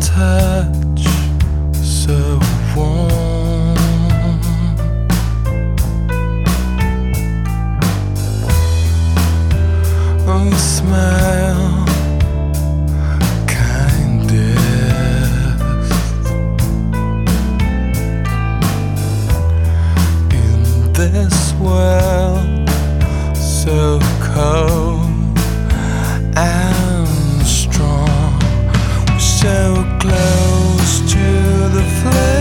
touch so warm. A smile, the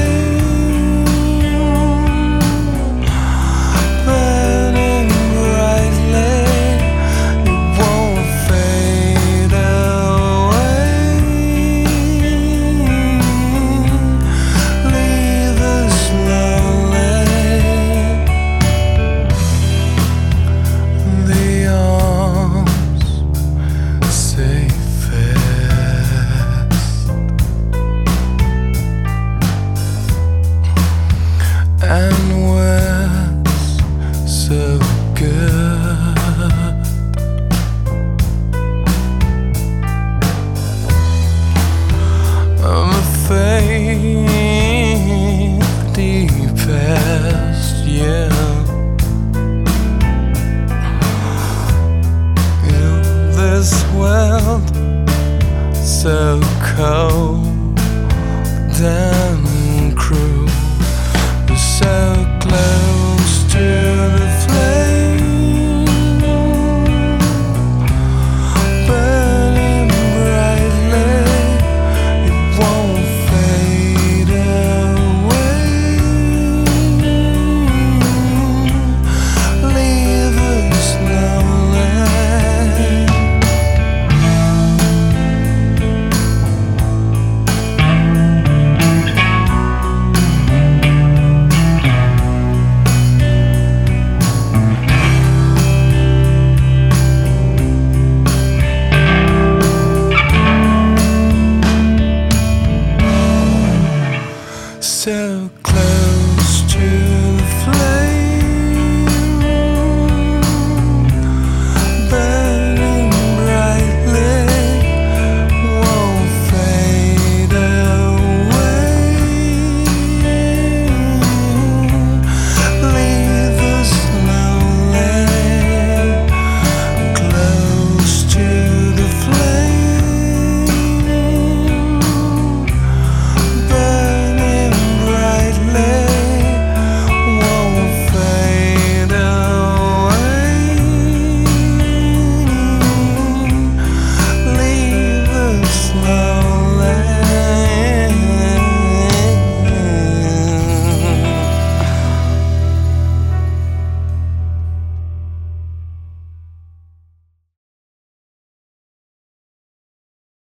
in